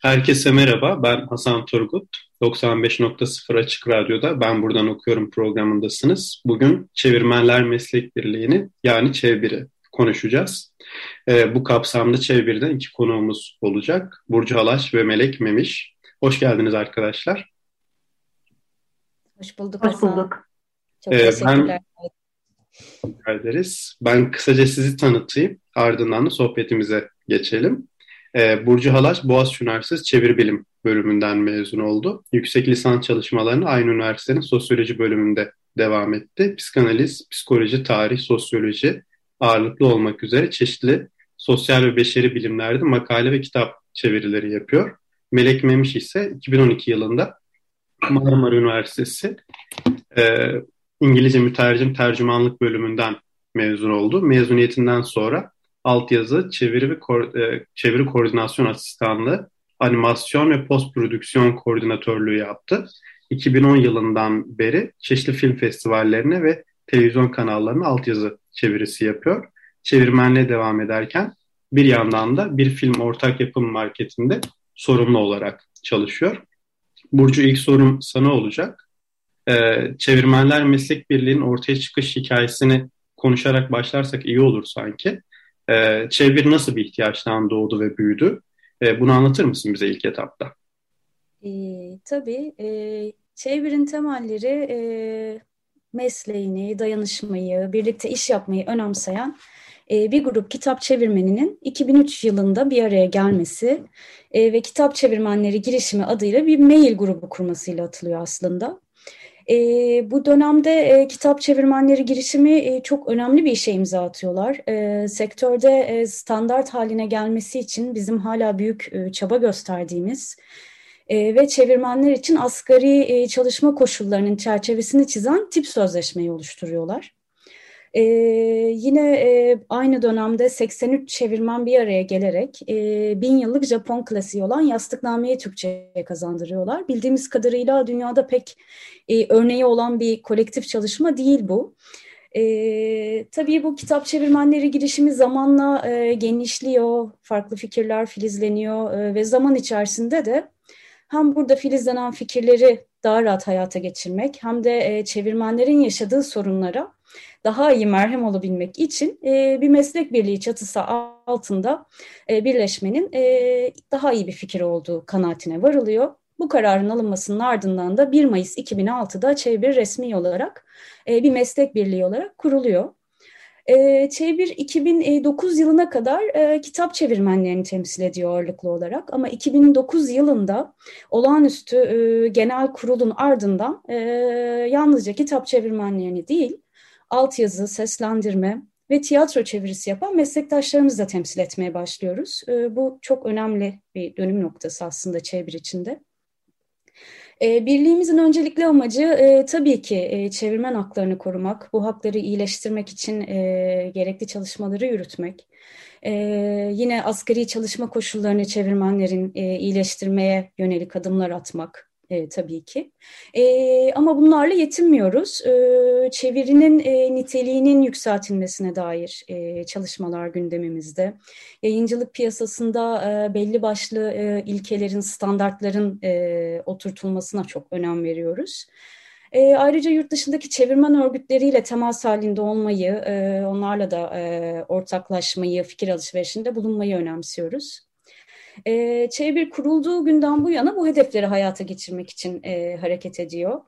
Herkese merhaba, ben Hasan Turgut. 95.0 Açık Radyo'da Ben Buradan Okuyorum programındasınız. Bugün Çevirmenler Meslek Birliği'ni yani Çevir'i konuşacağız. Ee, bu kapsamda Çevir'den iki konuğumuz olacak. Burcu Halaş ve Melek Memiş. Hoş geldiniz arkadaşlar. Hoş bulduk Hoş bulduk. Çok ee, teşekkürler. Ben, ederiz. Ben kısaca sizi tanıtayım. Ardından da sohbetimize geçelim. Ee, Burcu Halaş Boğaziçi Üniversitesi Çeviri Bilim bölümünden mezun oldu. Yüksek lisans çalışmalarını aynı üniversitenin sosyoloji bölümünde devam etti. Psikanaliz, psikoloji, tarih, sosyoloji ağırlıklı olmak üzere çeşitli sosyal ve beşeri bilimlerde makale ve kitap çevirileri yapıyor. Melek Memiş ise 2012 yılında Marmara Üniversitesi e, İngilizce mütercim tercümanlık bölümünden mezun oldu. Mezuniyetinden sonra altyazı, çeviri ve ko e, çeviri koordinasyon asistanlığı, animasyon ve post prodüksiyon koordinatörlüğü yaptı. 2010 yılından beri çeşitli film festivallerine ve televizyon kanallarına altyazı çevirisi yapıyor. Çevirmenliğe devam ederken bir yandan da bir film ortak yapım marketinde sorumlu olarak çalışıyor. Burcu ilk sorum sana olacak. Ee, Çevirmenler Meslek Birliği'nin ortaya çıkış hikayesini konuşarak başlarsak iyi olur sanki. Ee, çevir nasıl bir ihtiyaçtan doğdu ve büyüdü? Ee, bunu anlatır mısın bize ilk etapta? E, tabii. E, çevirin temelleri e, mesleğini, dayanışmayı, birlikte iş yapmayı önemseyen e, bir grup kitap çevirmeninin 2003 yılında bir araya gelmesi e, ve kitap çevirmenleri girişimi adıyla bir mail grubu kurmasıyla atılıyor aslında. E, bu dönemde e, kitap çevirmenleri girişimi e, çok önemli bir işe imza atıyorlar. E, sektörde e, standart haline gelmesi için bizim hala büyük e, çaba gösterdiğimiz e, ve çevirmenler için asgari e, çalışma koşullarının çerçevesini çizen tip sözleşmeyi oluşturuyorlar. E, yine e, aynı dönemde 83 çevirmen bir araya gelerek e, bin yıllık Japon klasiği olan Yastıkname'yi Türkçe'ye kazandırıyorlar. Bildiğimiz kadarıyla dünyada pek e, örneği olan bir kolektif çalışma değil bu. E, tabii bu kitap çevirmenleri girişimi zamanla e, genişliyor, farklı fikirler filizleniyor e, ve zaman içerisinde de hem burada filizlenen fikirleri daha rahat hayata geçirmek hem de e, çevirmenlerin yaşadığı sorunlara daha iyi merhem olabilmek için e, bir meslek birliği çatısı altında e, birleşmenin e, daha iyi bir fikir olduğu kanaatine varılıyor. Bu kararın alınmasının ardından da 1 Mayıs 2006'da Çevir resmi olarak e, bir meslek birliği olarak kuruluyor. E, Çevir 2009 yılına kadar e, kitap çevirmenlerini temsil ediyor ağırlıklı olarak ama 2009 yılında olağanüstü e, genel kurulun ardından e, yalnızca kitap çevirmenlerini değil altyazı, seslendirme ve tiyatro çevirisi yapan meslektaşlarımızı da temsil etmeye başlıyoruz. E, bu çok önemli bir dönüm noktası aslında çevir içinde. E, birliğimizin öncelikli amacı e, tabii ki e, çevirmen haklarını korumak, bu hakları iyileştirmek için e, gerekli çalışmaları yürütmek. Yine asgari çalışma koşullarını çevirmenlerin iyileştirmeye yönelik adımlar atmak e, tabii ki. E, ama bunlarla yetinmiyoruz. E, çevirinin e, niteliğinin yükseltilmesine dair e, çalışmalar gündemimizde. Yayıncılık piyasasında e, belli başlı e, ilkelerin, standartların e, oturtulmasına çok önem veriyoruz. E, ayrıca yurt dışındaki çevirmen örgütleriyle temas halinde olmayı, e, onlarla da e, ortaklaşmayı, fikir alışverişinde bulunmayı önemsiyoruz. E, Çevir kurulduğu günden bu yana bu hedefleri hayata geçirmek için e, hareket ediyor,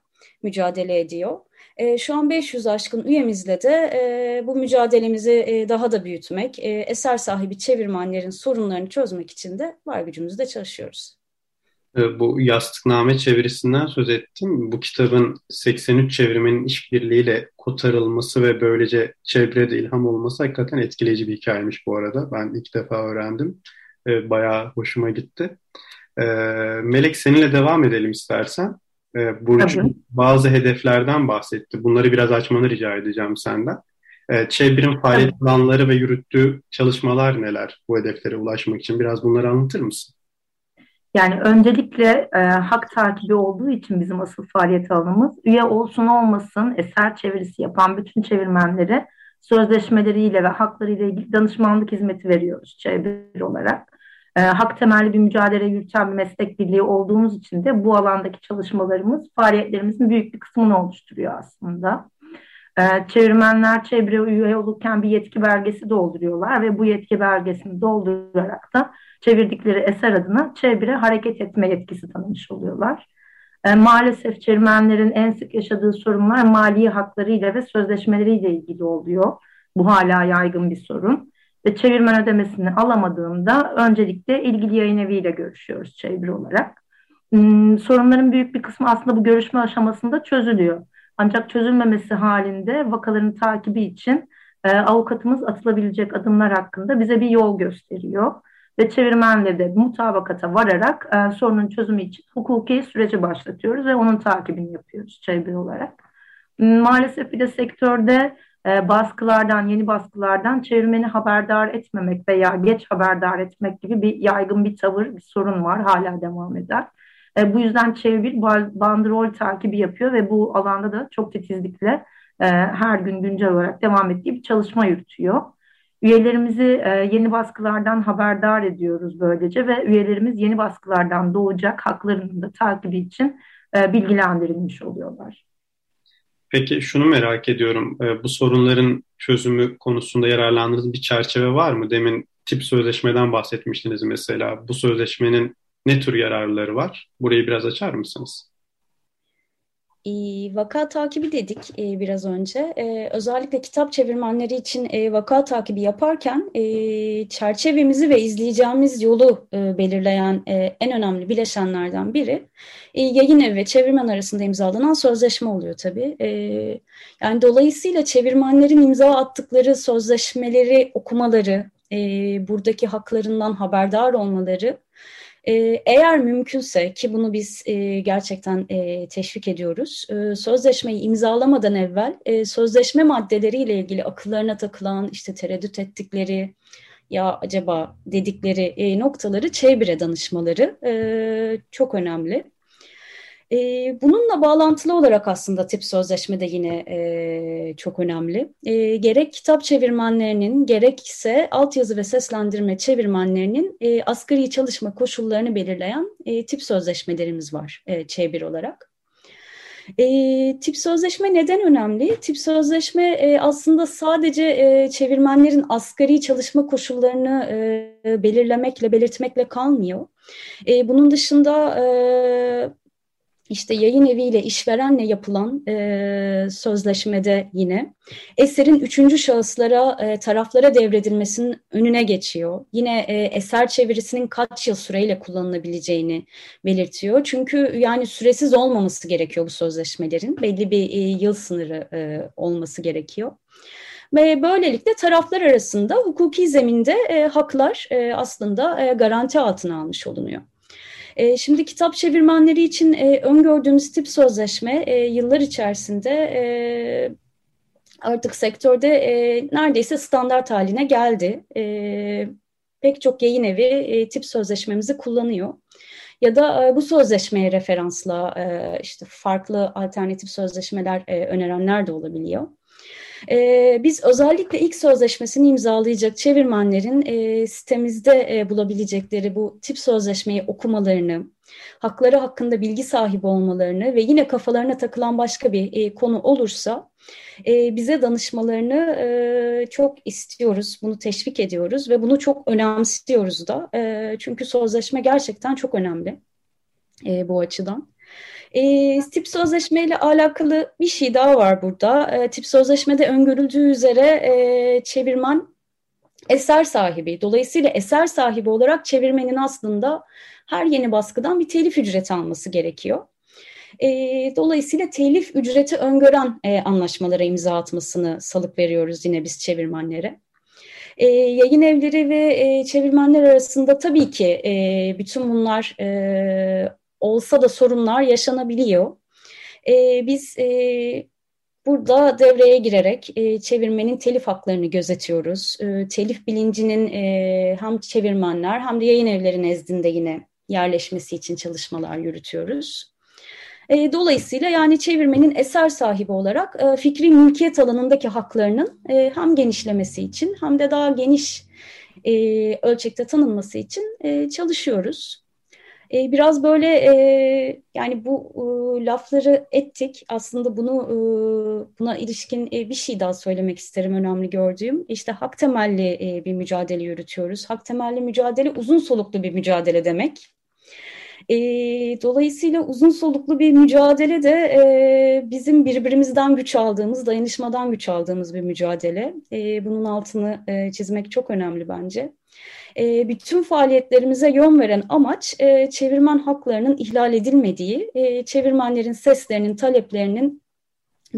mücadele ediyor. E, şu an 500 aşkın üyemizle de e, bu mücadelemizi e, daha da büyütmek, e, eser sahibi çevirmenlerin sorunlarını çözmek için de var gücümüzle çalışıyoruz. Ee, bu yastıkname çevirisinden söz ettim. Bu kitabın 83 çevirmenin işbirliğiyle kotarılması ve böylece çevrede ilham olması hakikaten etkileyici bir hikayemiş bu arada. Ben ilk defa öğrendim. Ee, bayağı hoşuma gitti. Ee, Melek seninle devam edelim istersen. Burcu Tabii. bazı hedeflerden bahsetti. Bunları biraz açmanı rica edeceğim senden. Çevrim faaliyet planları ve yürüttüğü çalışmalar neler bu hedeflere ulaşmak için? Biraz bunları anlatır mısın? Yani öncelikle e, hak takibi olduğu için bizim asıl faaliyet alanımız üye olsun olmasın eser çevirisi yapan bütün çevirmenlere sözleşmeleriyle ve haklarıyla ilgili danışmanlık hizmeti veriyoruz çevir olarak. E, hak temelli bir mücadele yürüten bir meslek birliği olduğumuz için de bu alandaki çalışmalarımız faaliyetlerimizin büyük bir kısmını oluşturuyor aslında. E, çevirmenler çevre üye olurken bir yetki belgesi dolduruyorlar ve bu yetki belgesini doldurarak da çevirdikleri eser adına çevre hareket etme yetkisi tanımış oluyorlar. E, maalesef çevirmenlerin en sık yaşadığı sorunlar mali haklarıyla ve sözleşmeleriyle ilgili oluyor. Bu hala yaygın bir sorun. Ve çevirmen ödemesini alamadığında öncelikle ilgili yayın eviyle görüşüyoruz çeviri olarak. Hmm, sorunların büyük bir kısmı aslında bu görüşme aşamasında çözülüyor. Ancak çözülmemesi halinde vakaların takibi için e, avukatımız atılabilecek adımlar hakkında bize bir yol gösteriyor ve çevirmenle de mutabakata vararak e, sorunun çözümü için hukuki süreci başlatıyoruz ve onun takibini yapıyoruz çeviri olarak. Maalesef bir de sektörde e, baskılardan, yeni baskılardan çevirmeni haberdar etmemek veya geç haberdar etmek gibi bir yaygın bir tavır, bir sorun var. Hala devam eder. E, bu yüzden çevir bandrol takibi yapıyor ve bu alanda da çok titizlikle e, her gün güncel olarak devam ettiği bir çalışma yürütüyor. Üyelerimizi e, yeni baskılardan haberdar ediyoruz böylece ve üyelerimiz yeni baskılardan doğacak haklarının da takibi için e, bilgilendirilmiş oluyorlar. Peki şunu merak ediyorum. E, bu sorunların çözümü konusunda yararlandığınız bir çerçeve var mı? Demin tip sözleşmeden bahsetmiştiniz mesela. Bu sözleşmenin ne tür yararları var? Burayı biraz açar mısınız? Vaka takibi dedik e, biraz önce. E, özellikle kitap çevirmenleri için e, vaka takibi yaparken çerçevemizi ve izleyeceğimiz yolu belirleyen en önemli bileşenlerden biri yayın evi ve çevirmen arasında imzalanan sözleşme oluyor tabii. Yani dolayısıyla çevirmenlerin imza attıkları sözleşmeleri okumaları, buradaki haklarından haberdar olmaları e, eğer mümkünse ki bunu biz e, gerçekten e, teşvik ediyoruz, e, sözleşmeyi imzalamadan evvel e, sözleşme maddeleriyle ilgili akıllarına takılan işte tereddüt ettikleri ya acaba dedikleri noktaları çevire danışmaları çok önemli. Bununla bağlantılı olarak aslında tip sözleşme de yine çok önemli. Gerek kitap çevirmenlerinin gerekse altyazı ve seslendirme çevirmenlerinin e, asgari çalışma koşullarını belirleyen tip sözleşmelerimiz var e, çevir olarak. E, tip sözleşme neden önemli? Tip sözleşme e, aslında sadece e, çevirmenlerin asgari çalışma koşullarını e, belirlemekle, belirtmekle kalmıyor. E, bunun dışında e, işte yayın eviyle işverenle yapılan e, sözleşmede yine eserin üçüncü şahıslara e, taraflara devredilmesinin önüne geçiyor. Yine e, eser çevirisinin kaç yıl süreyle kullanılabileceğini belirtiyor. Çünkü yani süresiz olmaması gerekiyor bu sözleşmelerin. Belli bir e, yıl sınırı e, olması gerekiyor. Ve böylelikle taraflar arasında hukuki zeminde e, haklar e, aslında e, garanti altına almış olunuyor. E, şimdi kitap çevirmenleri için e, öngördüğümüz tip sözleşme e, yıllar içerisinde e, artık sektörde e, neredeyse standart haline geldi. E, pek çok yayın evi e, tip sözleşmemizi kullanıyor. Ya da e, bu sözleşmeye referansla e, işte farklı alternatif sözleşmeler e, önerenler de olabiliyor. E, biz özellikle ilk sözleşmesini imzalayacak çevirmenlerin e, sitemizde e, bulabilecekleri bu tip sözleşmeyi okumalarını, hakları hakkında bilgi sahibi olmalarını ve yine kafalarına takılan başka bir e, konu olursa e, bize danışmalarını e, çok istiyoruz, bunu teşvik ediyoruz ve bunu çok önemsiyoruz da. E, çünkü sözleşme gerçekten çok önemli e, bu açıdan. E, tip sözleşme ile alakalı bir şey daha var burada. E, tip sözleşmede öngörüldüğü üzere e, çevirmen eser sahibi. Dolayısıyla eser sahibi olarak çevirmenin aslında her yeni baskıdan bir telif ücreti alması gerekiyor. E, dolayısıyla telif ücreti öngören e, anlaşmalara imza atmasını salık veriyoruz yine biz çevirmenlere. E, yayın evleri ve e, çevirmenler arasında tabii ki e, bütün bunlar e, olsa da sorunlar yaşanabiliyor. E, biz e, burada devreye girerek e, çevirmenin telif haklarını gözetiyoruz. E, telif bilincinin e, hem çevirmenler hem de yayın evleri nezdinde yine yerleşmesi için çalışmalar yürütüyoruz. E, dolayısıyla yani çevirmenin eser sahibi olarak e, fikri mülkiyet alanındaki haklarının e, hem genişlemesi için hem de daha geniş e, ölçekte tanınması için çalışıyoruz. E, biraz böyle e, yani bu e, lafları ettik. Aslında bunu e, buna ilişkin e, bir şey daha söylemek isterim önemli gördüğüm. İşte hak temelli e, bir mücadele yürütüyoruz. Hak temelli mücadele uzun soluklu bir mücadele demek. E, dolayısıyla uzun soluklu bir mücadele de e, bizim birbirimizden güç aldığımız, dayanışmadan güç aldığımız bir mücadele. E, bunun altını e, çizmek çok önemli bence. E, bütün faaliyetlerimize yön veren amaç e, çevirmen haklarının ihlal edilmediği, e, çevirmenlerin seslerinin, taleplerinin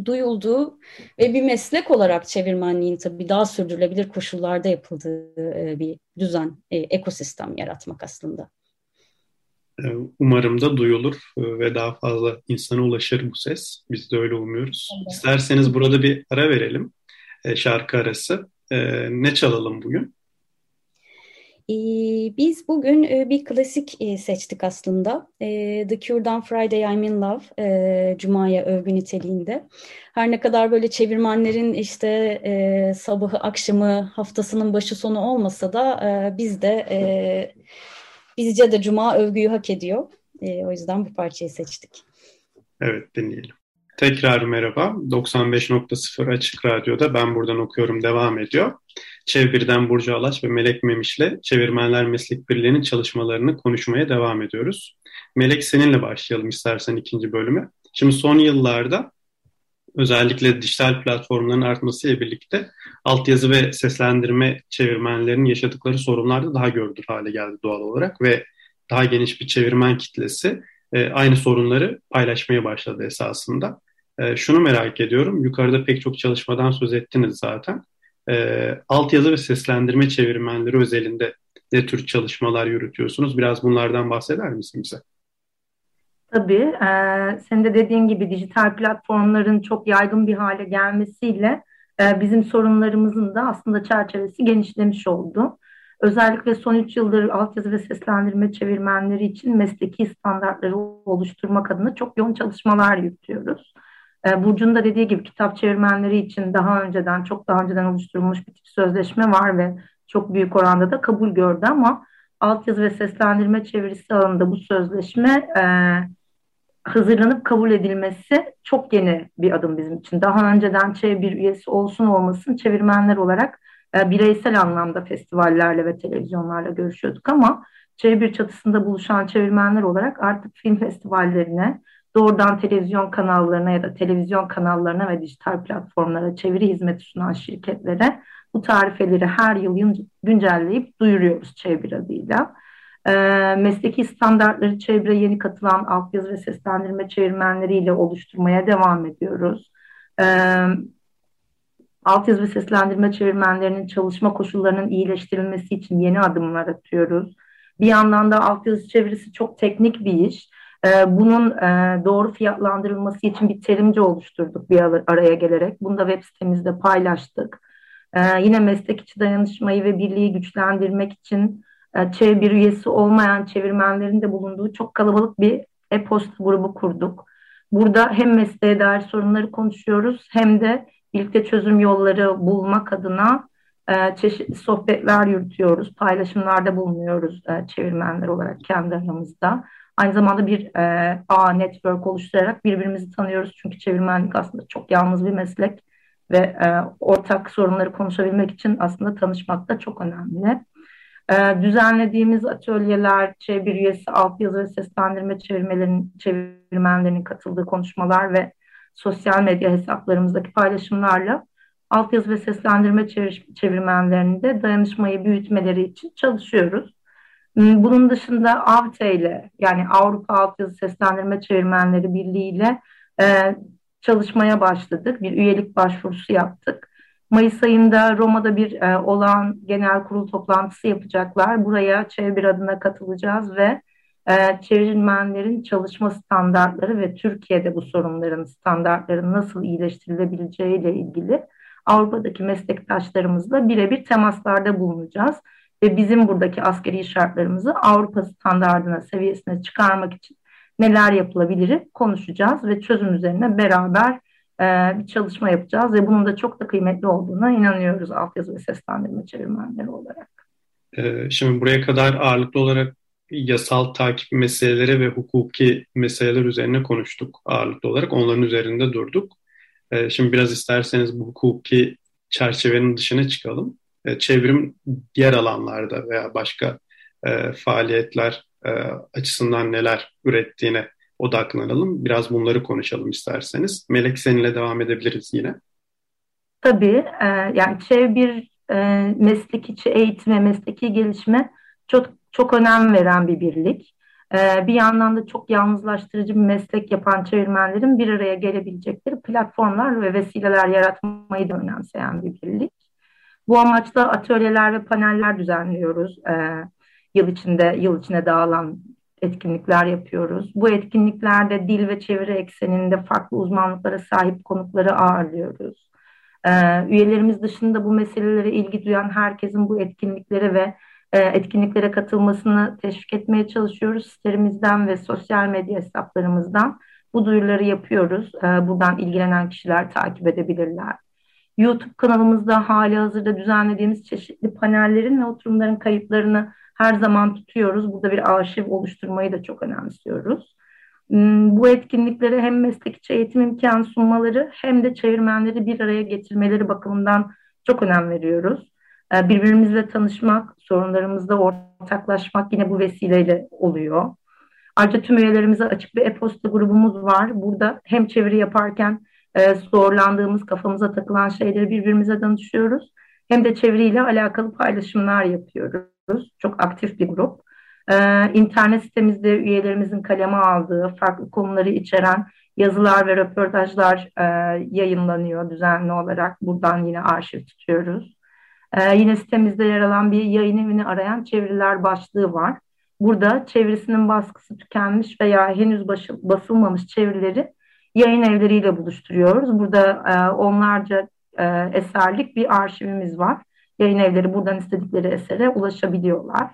duyulduğu ve bir meslek olarak çevirmenliğin tabii daha sürdürülebilir koşullarda yapıldığı bir düzen, ekosistem yaratmak aslında. Ee, umarım da duyulur e, ve daha fazla insana ulaşır bu ses. Biz de öyle umuyoruz. Evet. İsterseniz burada bir ara verelim. E, şarkı arası. E, ne çalalım bugün? Biz bugün bir klasik seçtik aslında. The Cure'dan Friday I'm in Love, Cuma'ya övgü niteliğinde. Her ne kadar böyle çevirmenlerin işte sabahı, akşamı, haftasının başı sonu olmasa da biz de Bizce de Cuma övgüyü hak ediyor. E, o yüzden bu parçayı seçtik. Evet dinleyelim. Tekrar merhaba. 95.0 Açık Radyo'da Ben Buradan Okuyorum devam ediyor. Çeviriden Burcu Alaç ve Melek Memiş'le Çevirmenler Meslek Birliği'nin çalışmalarını konuşmaya devam ediyoruz. Melek seninle başlayalım istersen ikinci bölümü. Şimdi son yıllarda özellikle dijital platformların artmasıyla birlikte altyazı ve seslendirme çevirmenlerinin yaşadıkları sorunlar da daha görülür hale geldi doğal olarak ve daha geniş bir çevirmen kitlesi e, aynı sorunları paylaşmaya başladı esasında. E, şunu merak ediyorum, yukarıda pek çok çalışmadan söz ettiniz zaten. E, altyazı ve seslendirme çevirmenleri özelinde ne tür çalışmalar yürütüyorsunuz? Biraz bunlardan bahseder misin bize? Tabii, e, senin de dediğin gibi dijital platformların çok yaygın bir hale gelmesiyle e, bizim sorunlarımızın da aslında çerçevesi genişlemiş oldu. Özellikle son üç yıldır altyazı ve seslendirme çevirmenleri için mesleki standartları oluşturmak adına çok yoğun çalışmalar yürütüyoruz. E, Burcu'nun da dediği gibi kitap çevirmenleri için daha önceden, çok daha önceden oluşturulmuş bir sözleşme var ve çok büyük oranda da kabul gördü ama altyazı ve seslendirme çevirisi alanında bu sözleşme e, hazırlanıp kabul edilmesi çok yeni bir adım bizim için. Daha önceden çevir üyesi olsun olmasın çevirmenler olarak e, bireysel anlamda festivallerle ve televizyonlarla görüşüyorduk ama çevir çatısında buluşan çevirmenler olarak artık film festivallerine, doğrudan televizyon kanallarına ya da televizyon kanallarına ve dijital platformlara çeviri hizmeti sunan şirketlere bu tarifeleri her yıl güncelleyip duyuruyoruz çevir adıyla. E, mesleki standartları çevre yeni katılan altyazı ve seslendirme çevirmenleriyle oluşturmaya devam ediyoruz. E, altyazı ve seslendirme çevirmenlerinin çalışma koşullarının iyileştirilmesi için yeni adımlar atıyoruz. Bir yandan da altyazı çevirisi çok teknik bir iş. Bunun doğru fiyatlandırılması için bir terimci oluşturduk bir araya gelerek. Bunu da web sitemizde paylaştık. Yine meslek içi dayanışmayı ve birliği güçlendirmek için bir üyesi olmayan çevirmenlerin de bulunduğu çok kalabalık bir e-posta grubu kurduk. Burada hem mesleğe dair sorunları konuşuyoruz hem de birlikte çözüm yolları bulmak adına e, çeşitli sohbetler yürütüyoruz, paylaşımlarda bulunuyoruz e, çevirmenler olarak kendi aramızda. Aynı zamanda bir e, ağ network oluşturarak birbirimizi tanıyoruz. Çünkü çevirmenlik aslında çok yalnız bir meslek ve e, ortak sorunları konuşabilmek için aslında tanışmak da çok önemli. E, düzenlediğimiz atölyeler, çevir üyesi, altyazı ve seslendirme çevirmenlerinin katıldığı konuşmalar ve sosyal medya hesaplarımızdaki paylaşımlarla altyazı ve seslendirme çevir, çevirmenlerinde dayanışmayı büyütmeleri için çalışıyoruz. Hmm, bunun dışında AVTE ile yani Avrupa Altyazı Seslendirme Çevirmenleri Birliği ile e, çalışmaya başladık. Bir üyelik başvurusu yaptık. Mayıs ayında Roma'da bir e, olağan genel kurul toplantısı yapacaklar. Buraya çevir adına katılacağız ve e, çevirmenlerin çalışma standartları ve Türkiye'de bu sorunların standartları nasıl iyileştirilebileceği ile ilgili Avrupa'daki meslektaşlarımızla birebir temaslarda bulunacağız ve bizim buradaki askeri şartlarımızı Avrupa standartına seviyesine çıkarmak için neler yapılabilir konuşacağız ve çözüm üzerine beraber bir çalışma yapacağız ve bunun da çok da kıymetli olduğuna inanıyoruz altyazı ve seslendirme çevirmenleri olarak. E, şimdi buraya kadar ağırlıklı olarak yasal takip meseleleri ve hukuki meseleler üzerine konuştuk ağırlıklı olarak. Onların üzerinde durduk. E, şimdi biraz isterseniz bu hukuki çerçevenin dışına çıkalım. E, çevrim diğer alanlarda veya başka e, faaliyetler e, açısından neler ürettiğine odaklanalım. Biraz bunları konuşalım isterseniz. Melek seninle devam edebiliriz yine. Tabii. E, yani çevir e, meslek içi eğitime, mesleki gelişme çok çok önem veren bir birlik. E, bir yandan da çok yalnızlaştırıcı bir meslek yapan çevirmenlerin bir araya gelebilecekleri platformlar ve vesileler yaratmayı da önemseyen bir birlik. Bu amaçla atölyeler ve paneller düzenliyoruz. E, yıl içinde yıl içine dağılan etkinlikler yapıyoruz. Bu etkinliklerde dil ve çeviri ekseninde farklı uzmanlıklara sahip konukları ağırlıyoruz. Ee, üyelerimiz dışında bu meselelere ilgi duyan herkesin bu etkinliklere ve e, etkinliklere katılmasını teşvik etmeye çalışıyoruz. Sitelerimizden ve sosyal medya hesaplarımızdan bu duyuruları yapıyoruz. Ee, buradan ilgilenen kişiler takip edebilirler. YouTube kanalımızda hali hazırda düzenlediğimiz çeşitli panellerin ve oturumların kayıtlarını her zaman tutuyoruz. Burada bir arşiv oluşturmayı da çok önemsiyoruz. Hmm, bu etkinliklere hem meslek eğitim imkanı sunmaları hem de çevirmenleri bir araya getirmeleri bakımından çok önem veriyoruz. Ee, birbirimizle tanışmak, sorunlarımızda ortaklaşmak yine bu vesileyle oluyor. Ayrıca tüm üyelerimize açık bir e-posta grubumuz var. Burada hem çeviri yaparken e, zorlandığımız, kafamıza takılan şeyleri birbirimize danışıyoruz. Hem de çeviriyle alakalı paylaşımlar yapıyoruz çok aktif bir grup. Ee, internet sitemizde üyelerimizin kaleme aldığı farklı konuları içeren yazılar ve röportajlar e, yayınlanıyor düzenli olarak. Buradan yine arşiv tutuyoruz. Ee, yine sitemizde yer alan bir yayın evini arayan çeviriler başlığı var. Burada çevirisinin baskısı tükenmiş veya henüz basılmamış çevirileri yayın evleriyle buluşturuyoruz. Burada e, onlarca e, eserlik bir arşivimiz var yayın evleri buradan istedikleri esere ulaşabiliyorlar.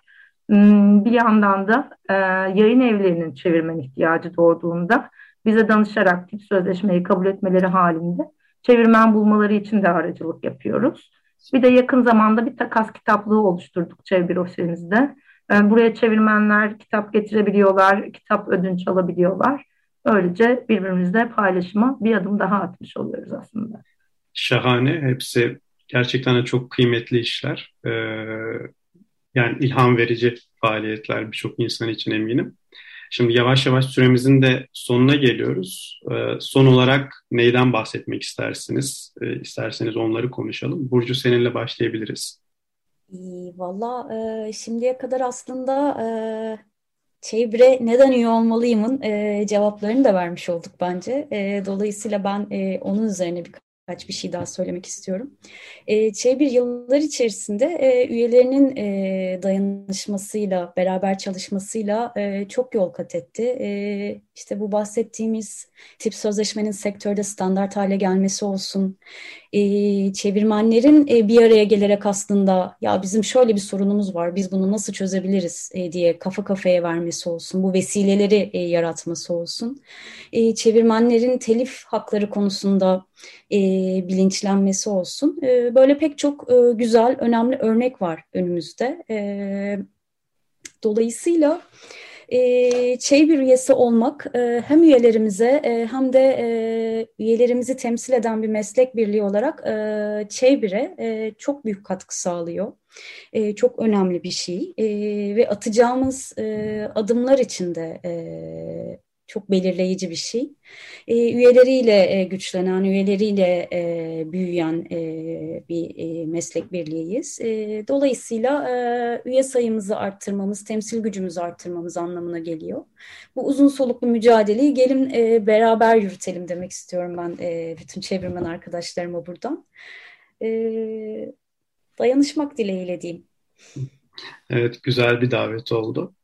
Hmm, bir yandan da e, yayın evlerinin çevirmen ihtiyacı doğduğunda bize danışarak tip sözleşmeyi kabul etmeleri halinde çevirmen bulmaları için de aracılık yapıyoruz. Bir de yakın zamanda bir takas kitaplığı oluşturduk çevir ofisimizde. E, buraya çevirmenler kitap getirebiliyorlar, kitap ödünç alabiliyorlar. Böylece birbirimizle paylaşıma bir adım daha atmış oluyoruz aslında. Şahane. Hepsi gerçekten de çok kıymetli işler. Ee, yani ilham verici faaliyetler birçok insan için eminim. Şimdi yavaş yavaş süremizin de sonuna geliyoruz. Ee, son olarak neyden bahsetmek istersiniz? Ee, isterseniz onları konuşalım. Burcu seninle başlayabiliriz. Valla e, şimdiye kadar aslında e, çevre neden üye olmalıyımın e, cevaplarını da vermiş olduk bence. E, dolayısıyla ben e, onun üzerine bir birkaç bir şey daha söylemek istiyorum. E, Çevir yıllar içerisinde e, üyelerinin e, dayanışmasıyla, beraber çalışmasıyla e, çok yol kat etti. E, işte bu bahsettiğimiz tip sözleşmenin sektörde standart hale gelmesi olsun, çevirmenlerin bir araya gelerek aslında ya bizim şöyle bir sorunumuz var, biz bunu nasıl çözebiliriz diye kafa kafaya vermesi olsun, bu vesileleri yaratması olsun. Çevirmenlerin telif hakları konusunda e, bilinçlenmesi olsun. E, böyle pek çok e, güzel, önemli örnek var önümüzde. E, dolayısıyla e, bir üyesi olmak e, hem üyelerimize e, hem de e, üyelerimizi temsil eden bir meslek birliği olarak e, Çeybir'e e, çok büyük katkı sağlıyor. E, çok önemli bir şey e, ve atacağımız e, adımlar için de e, çok belirleyici bir şey. E, üyeleriyle e, güçlenen, üyeleriyle e, büyüyen e, bir e, meslek birliğiyiz. E, dolayısıyla e, üye sayımızı arttırmamız, temsil gücümüzü arttırmamız anlamına geliyor. Bu uzun soluklu mücadeleyi gelin e, beraber yürütelim demek istiyorum ben e, bütün çevirmen arkadaşlarıma buradan. E, dayanışmak dileğiyle diyeyim. Evet, güzel bir davet oldu.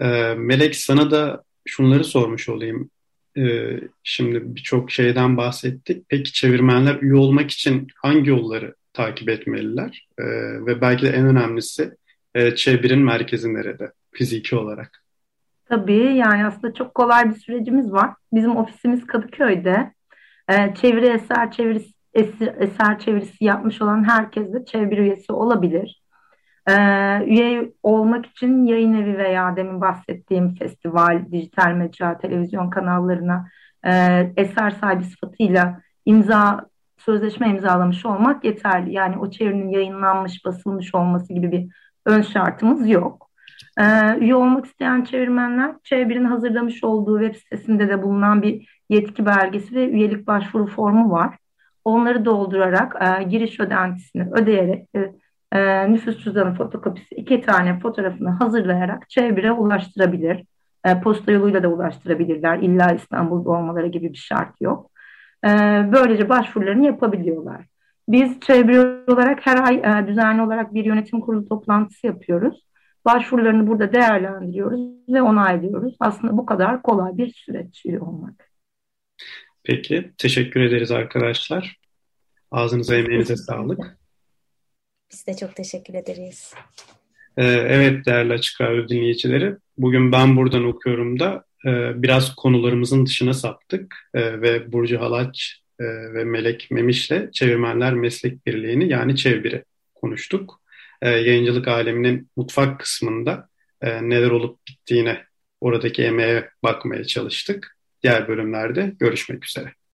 Ee, Melek sana da şunları sormuş olayım. Ee, şimdi birçok şeyden bahsettik. Peki çevirmenler üye olmak için hangi yolları takip etmeliler? Ee, ve belki de en önemlisi e, çevirin merkezi nerede fiziki olarak? Tabii yani aslında çok kolay bir sürecimiz var. Bizim ofisimiz Kadıköy'de. Ee, çeviri eser çevirisi eser, çevirisi yapmış olan herkes de çeviri üyesi olabilir. Ee, üye olmak için yayın evi veya demin bahsettiğim festival, dijital mecra, televizyon kanallarına e, eser sahibi sıfatıyla imza sözleşme imzalamış olmak yeterli. Yani o çevirinin yayınlanmış, basılmış olması gibi bir ön şartımız yok. Ee, üye olmak isteyen çevirmenler çevirinin hazırlamış olduğu web sitesinde de bulunan bir yetki belgesi ve üyelik başvuru formu var. Onları doldurarak e, giriş ödentisini ödeyerek e, e, nüfus cüzdanı fotokopisi iki tane fotoğrafını hazırlayarak çevire ulaştırabilir. E, posta yoluyla da ulaştırabilirler. İlla İstanbul'da olmaları gibi bir şart yok. E, böylece başvurularını yapabiliyorlar. Biz çevre olarak her ay e, düzenli olarak bir yönetim kurulu toplantısı yapıyoruz. Başvurularını burada değerlendiriyoruz ve onaylıyoruz. Aslında bu kadar kolay bir süreç olmak. Peki, teşekkür ederiz arkadaşlar. Ağzınıza emeğinize sağlık. Biz de çok teşekkür ederiz. Ee, evet değerli Açık Radyo dinleyicileri, bugün ben buradan okuyorum da e, biraz konularımızın dışına saptık e, ve Burcu Halaç e, ve Melek Memiş'le Çevirmenler Meslek Birliği'ni yani Çevbir'i konuştuk. Yayıncılık aleminin mutfak kısmında neler olup bittiğine, oradaki emeğe bakmaya çalıştık. Diğer bölümlerde görüşmek üzere.